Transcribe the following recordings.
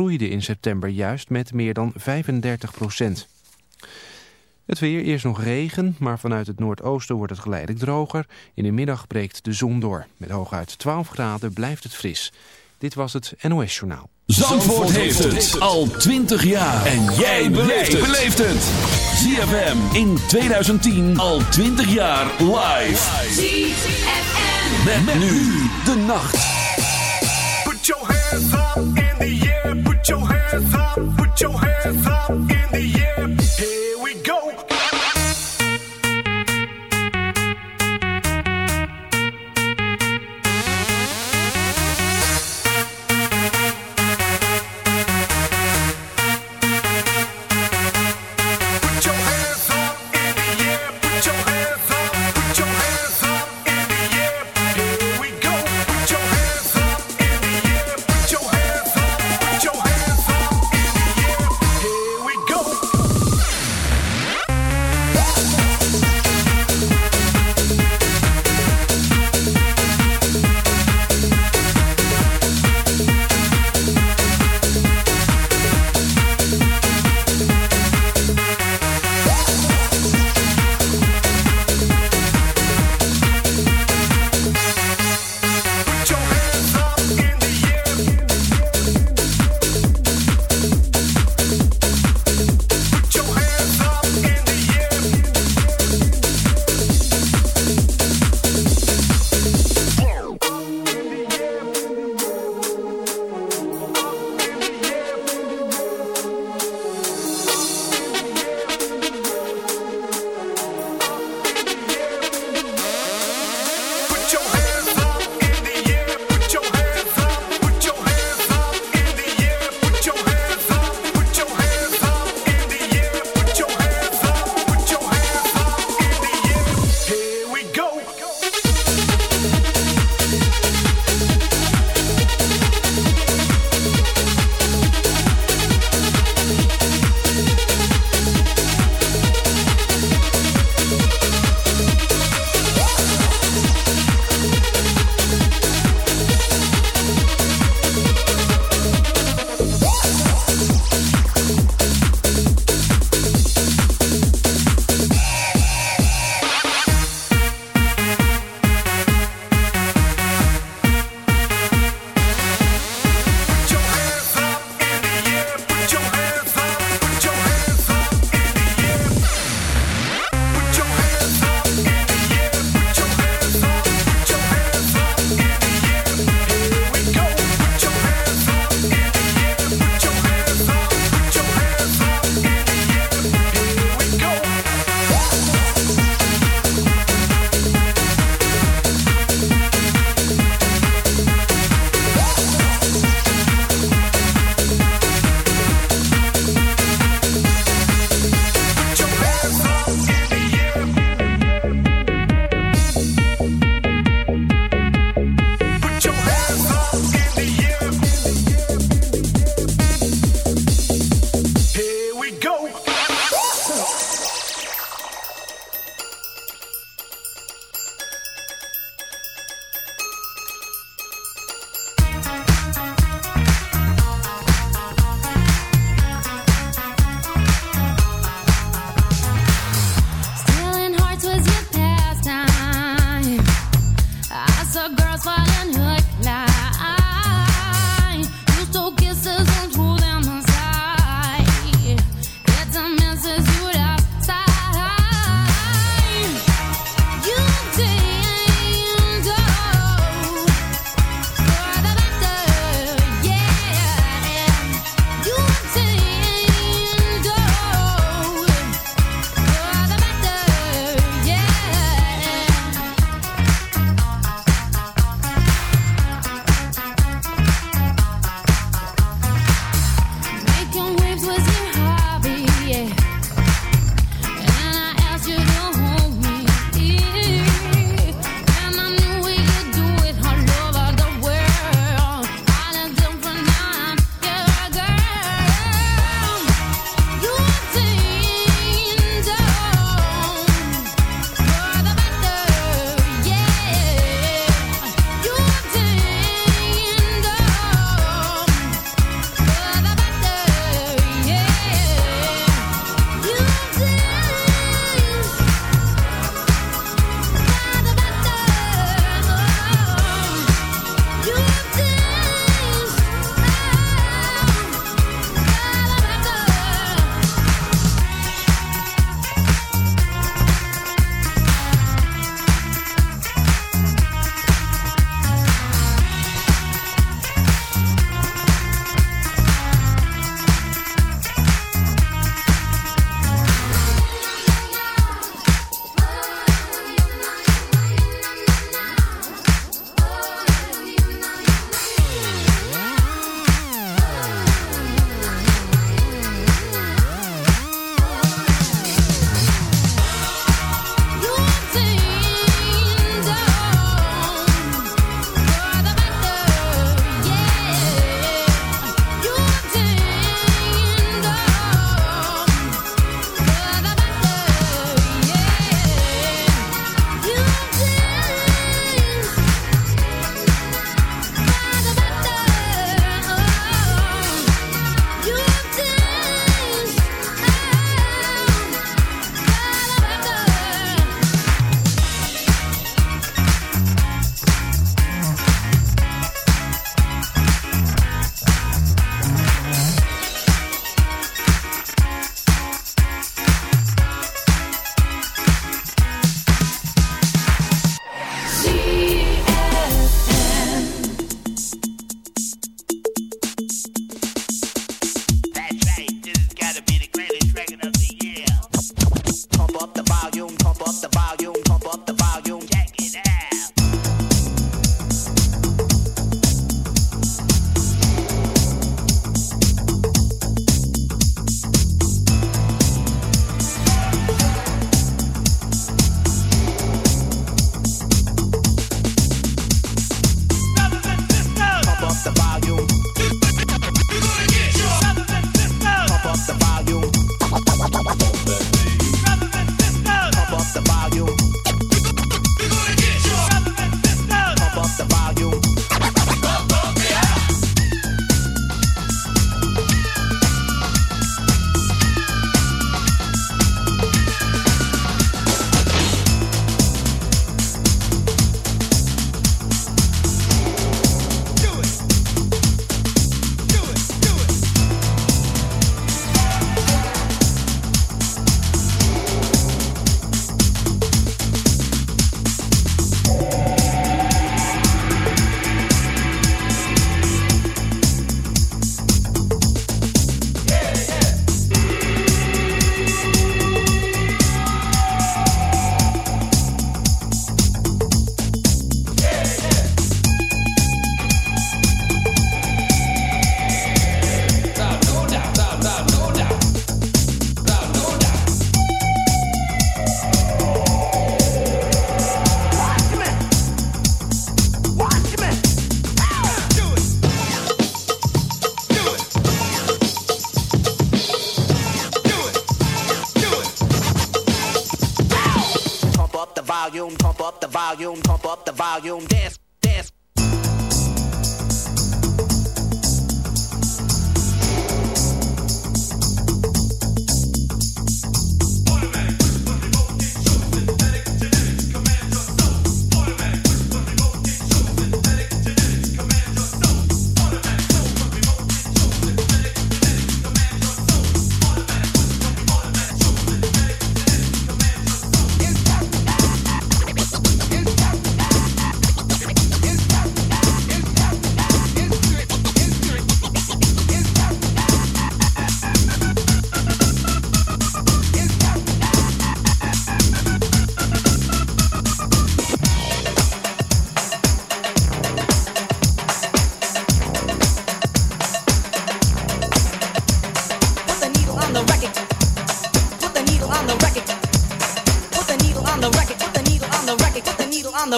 groeide in september juist met meer dan 35 procent. Het weer, eerst nog regen, maar vanuit het noordoosten wordt het geleidelijk droger. In de middag breekt de zon door. Met hooguit 12 graden blijft het fris. Dit was het NOS Journaal. Zandvoort, heeft het al 20 jaar. En jij beleeft het. ZFM in 2010 al 20 jaar live. ZFM. Met, met nu de nacht. Put your hands up in the air. Put your hands up. Put your hands up in the air.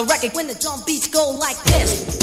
Record. When the drum beats go like this.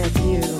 that you.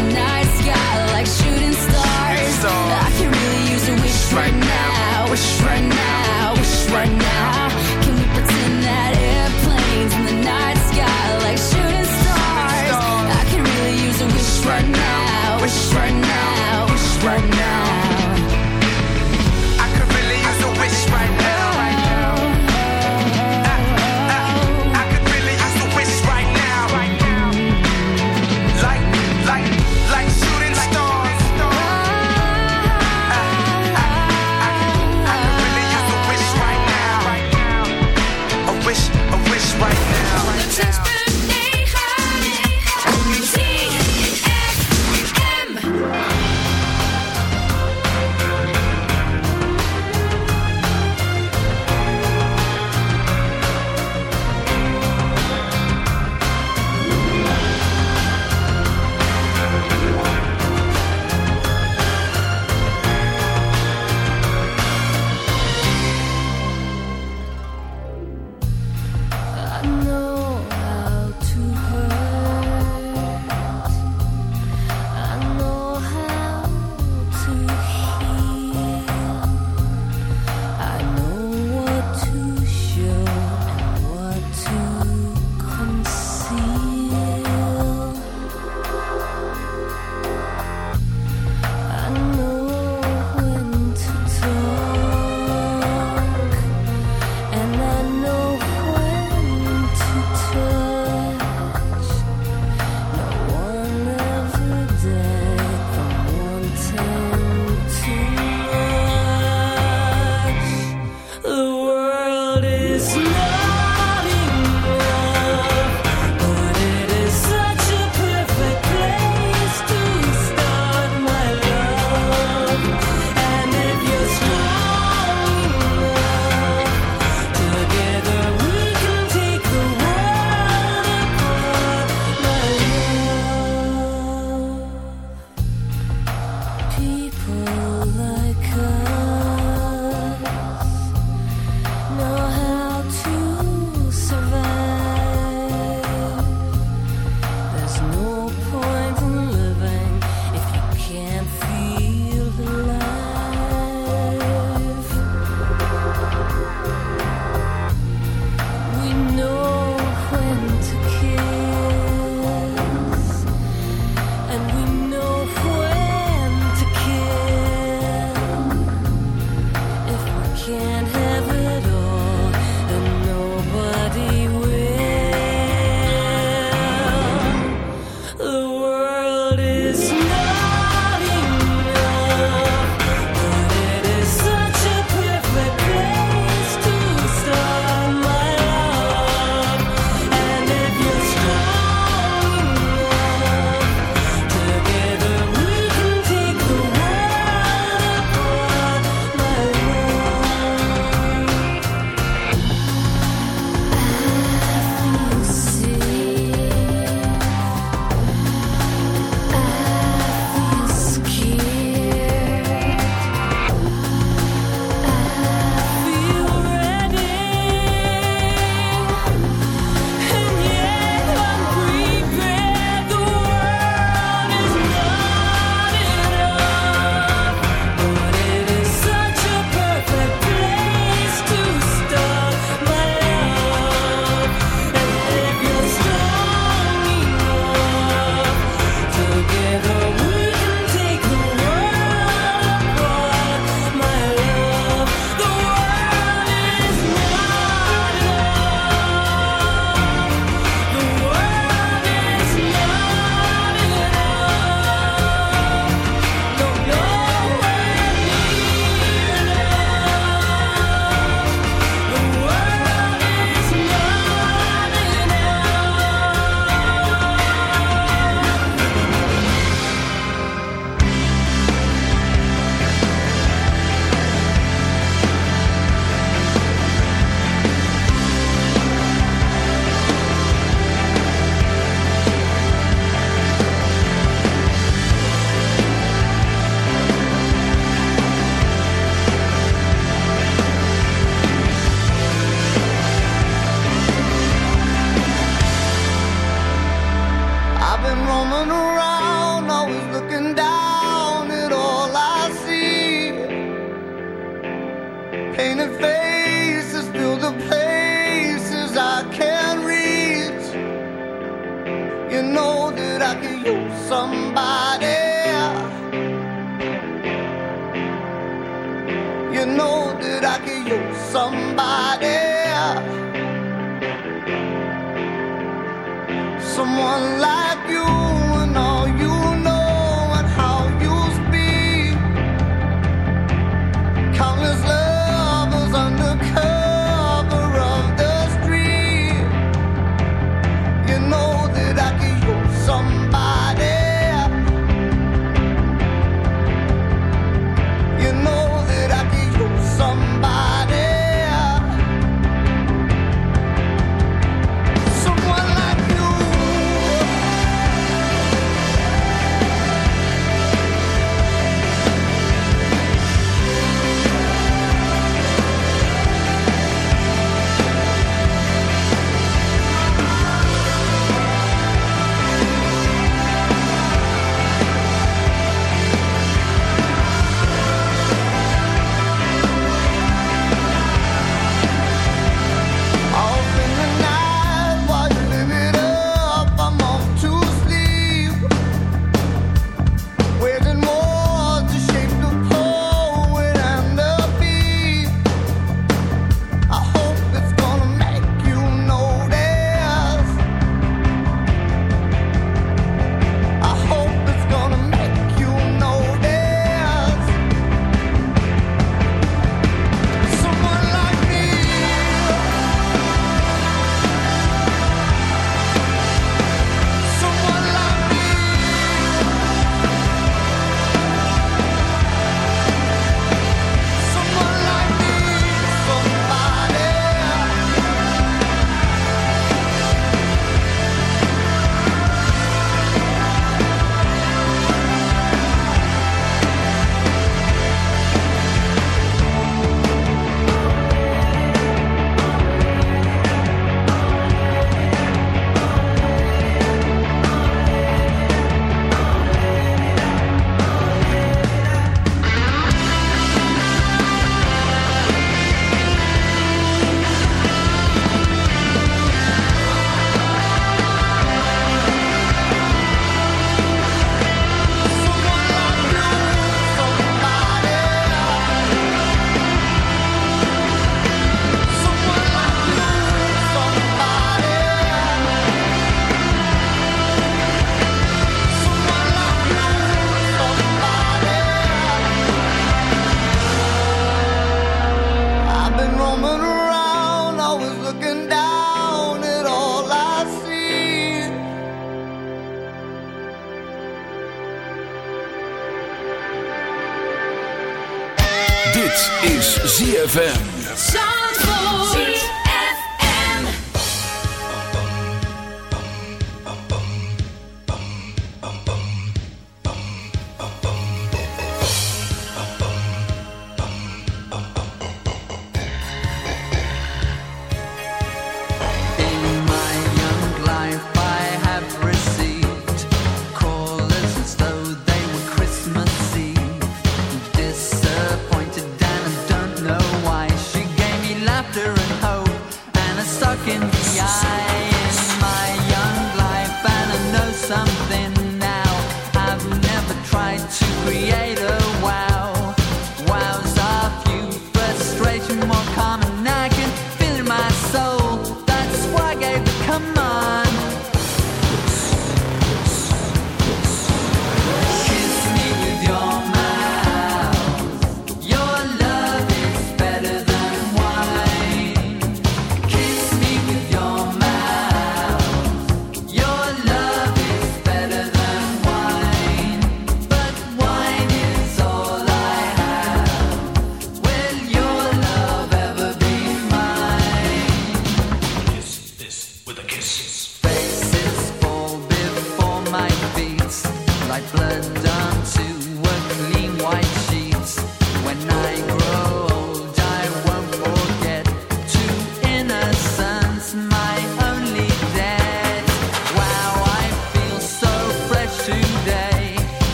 sky like shooting stars? stars. I can really use a wish right now, wish right now, wish right now. Can we pretend that airplanes in the night sky like shooting stars? I can really use a wish right now, wish right now, wish right now.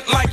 get like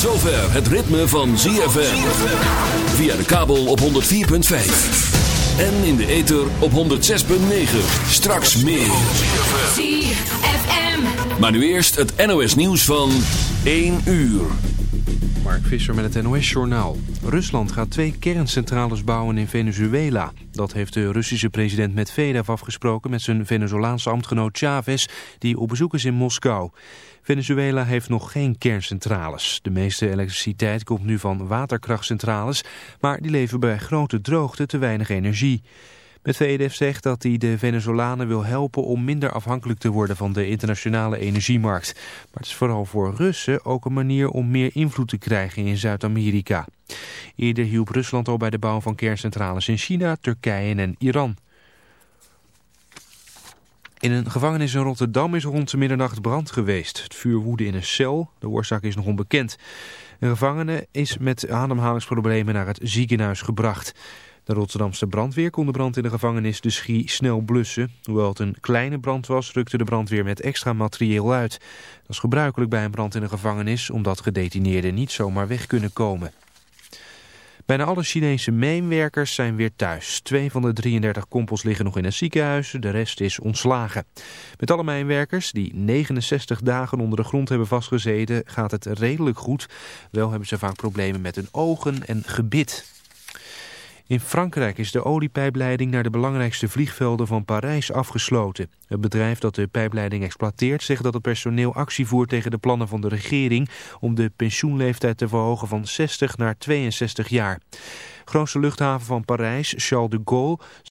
zover het ritme van ZFM. Via de kabel op 104.5. En in de ether op 106.9. Straks meer. ZFM. Maar nu eerst het NOS nieuws van 1 uur. Mark Visser met het NOS-journaal. Rusland gaat twee kerncentrales bouwen in Venezuela. Dat heeft de Russische president Medvedev afgesproken met zijn Venezolaanse ambtgenoot Chavez... die op bezoek is in Moskou. Venezuela heeft nog geen kerncentrales. De meeste elektriciteit komt nu van waterkrachtcentrales... maar die leveren bij grote droogte te weinig energie. Medvedev zegt dat hij de Venezolanen wil helpen om minder afhankelijk te worden van de internationale energiemarkt. Maar het is vooral voor Russen ook een manier om meer invloed te krijgen in Zuid-Amerika. Eerder hielp Rusland al bij de bouw van kerncentrales in China, Turkije en Iran. In een gevangenis in Rotterdam is rond de middernacht brand geweest. Het vuur woedde in een cel. De oorzaak is nog onbekend. Een gevangene is met ademhalingsproblemen naar het ziekenhuis gebracht. De Rotterdamse brandweer kon de brand in de gevangenis de Schie snel blussen. Hoewel het een kleine brand was, rukte de brandweer met extra materieel uit. Dat is gebruikelijk bij een brand in een gevangenis, omdat gedetineerden niet zomaar weg kunnen komen. Bijna alle Chinese mijnwerkers zijn weer thuis. Twee van de 33 kompels liggen nog in het ziekenhuis, de rest is ontslagen. Met alle mijnwerkers, die 69 dagen onder de grond hebben vastgezeten, gaat het redelijk goed. Wel hebben ze vaak problemen met hun ogen en gebit. In Frankrijk is de oliepijpleiding naar de belangrijkste vliegvelden van Parijs afgesloten. Het bedrijf dat de pijpleiding exploiteert zegt dat het personeel actie voert tegen de plannen van de regering om de pensioenleeftijd te verhogen van 60 naar 62 jaar. Grootste luchthaven van Parijs, Charles de Gaulle,